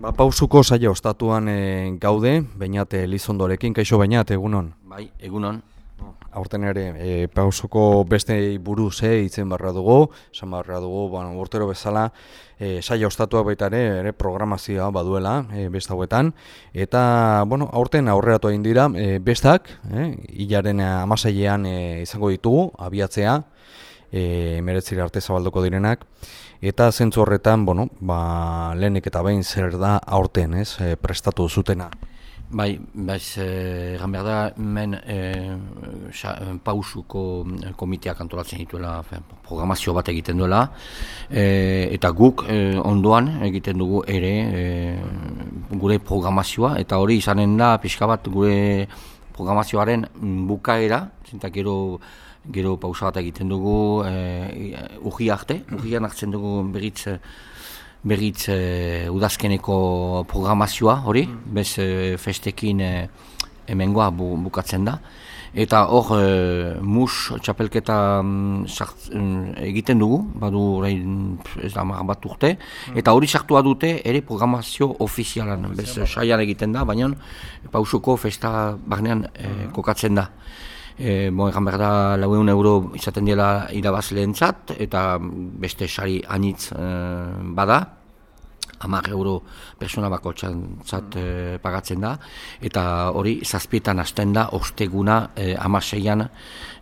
Ba, pausuko saio ostatuan e, gaude, bainat Elizondorekin, kaixo bainat, egunon? Bai, egunon. Aurten ere, e, pausuko beste buruz e, itzen barra dugu, esan barra dugu, bueno, urtero bezala, e, saio ostatuak baita ere, ere programazioa baduela, e, besta hauetan, eta, bueno, aurten aurreratu egin dira, e, bestak, e, hilaren amaseilean e, izango ditugu, abiatzea, e, meretzira arte zabalduko direnak, eta zentzu horretan, bueno, ba, lehenik eta behin zer da aurten, ez, e, prestatu zutena. Bai, baiz, egan behar da, men e, pausuko komiteak antolatzen dituela, programazio bat egiten duela, e, eta guk e, ondoan egiten dugu ere e, gure programazioa, eta hori izanen da, pixka bat gure programazioaren bukaera, zintak gero gero pausa bat egiten dugu e, urgi arte, urgian hartzen dugu berriz, berriz e, udazkeneko programazioa hori, mm. bez e, festekin e, emengoa bu, bukatzen da. Eta hor, e, mus txapelketa mm, egiten dugu, badu orain ez da bat urte, mm. eta hori sartua dute ere programazio ofizialan, bez saian egiten da, baina pausuko festa barnean e, kokatzen da. E, bo, egan behar da laueun euro izaten dela irabaz lehentzat, eta beste sari anitz e, bada, hamar euro persona bako txantzat e, pagatzen da, eta hori zazpietan hasten da, osteguna e, amaseian,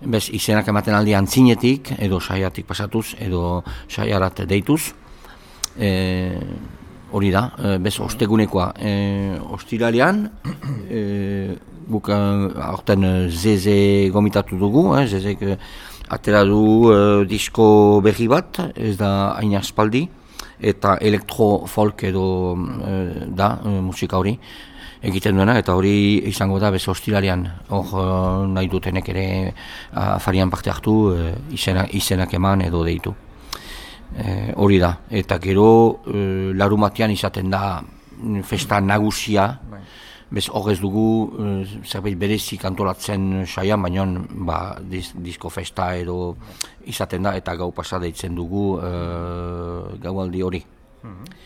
bez izenak ematen aldi antzinetik, edo saiatik pasatuz, edo saiarat deituz, e, hori da, e, bez ostegunekoa, e, ostiralean, e, guk aurten eh, zeze gomitatu dugu, eh, eh, atera du eh, disko berri bat, ez da hain aspaldi, eta elektro-folk edo eh, da eh, musika hori egiten duena, eta hori izango da bez hostilarian, hor eh, nahi dutenek ere afarian parte hartu, eh, izena, izenak eman edo deitu. Eh, hori da, eta gero eh, larumatian izaten da mm, festa nagusia, bai. Bez horrez dugu uh, zerbait berezik antolatzen saian, baina ba, disko festa edo izaten da eta gau pasada itzen dugu uh, gaualdi hori. Mm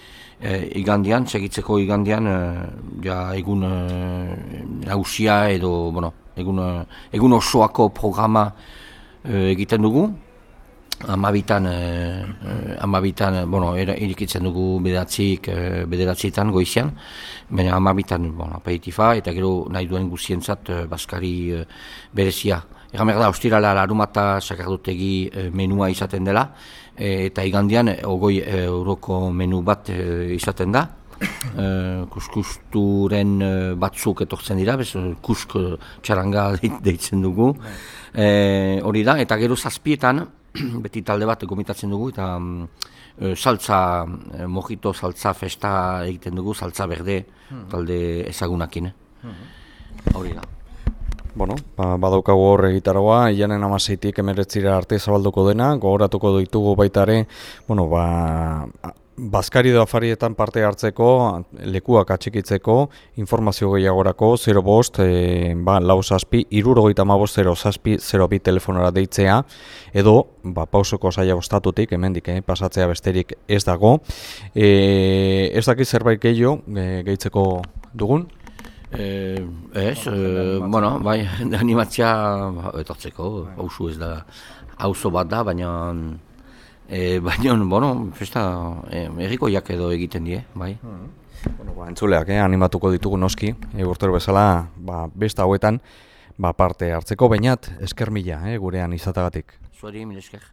igandian, segitzeko igandian, uh, ja egun uh, nausia edo, bueno, egun, egun osoako programa egiten dugu, amabitan, eh, amabitan, bueno, irikitzen dugu bedatzik, eh, bederatzietan goizian, baina amabitan, bueno, aperitifa, eta gero nahi duen guzientzat eh, baskari eh, berezia. Egan behar da, ostirala larumata sakardutegi eh, menua izaten dela, eh, eta igandian, eh, ogoi eh, euroko menu bat eh, izaten da, Uh, kuskusturen uh, batzuk etortzen dira, bez, kusk txaranga deitzen dugu. Uh, hori da, eta gero zazpietan, beti talde bat gomitatzen dugu eta e, saltza, e, mojito saltza festa egiten dugu, saltza berde hmm. talde ezagunakin. Hmm. Hori da. Bueno, ba, badaukagu hor egitaroa, ianen amaseitik emeretzira arte zabalduko dena, gogoratuko ditugu baitare, bueno, ba, Baskari edo afarietan parte hartzeko, lekuak atxikitzeko, informazio gehiagorako, 0 bost, e, ba, lau zazpi, irurogeita ma bost, 0 zazpi, 0 bi telefonora deitzea, edo, ba, pausoko zaila bostatutik, hemendik, eh, pasatzea besterik ez dago. E, ez dakit zerbait gehiago, e, gehitzeko dugun? E, ez, e, bueno, bai, animatzea, etortzeko, pausu ez da, hauzo bat da, baina... E, Baina, bueno, festa e, erriko jak edo egiten die, bai. Hmm. Bueno, ba, entzuleak, eh, animatuko ditugu noski, e, bezala, ba, besta hauetan, ba, parte hartzeko bainat, esker mila, eh, gurean izatagatik. Zuari, mil esker.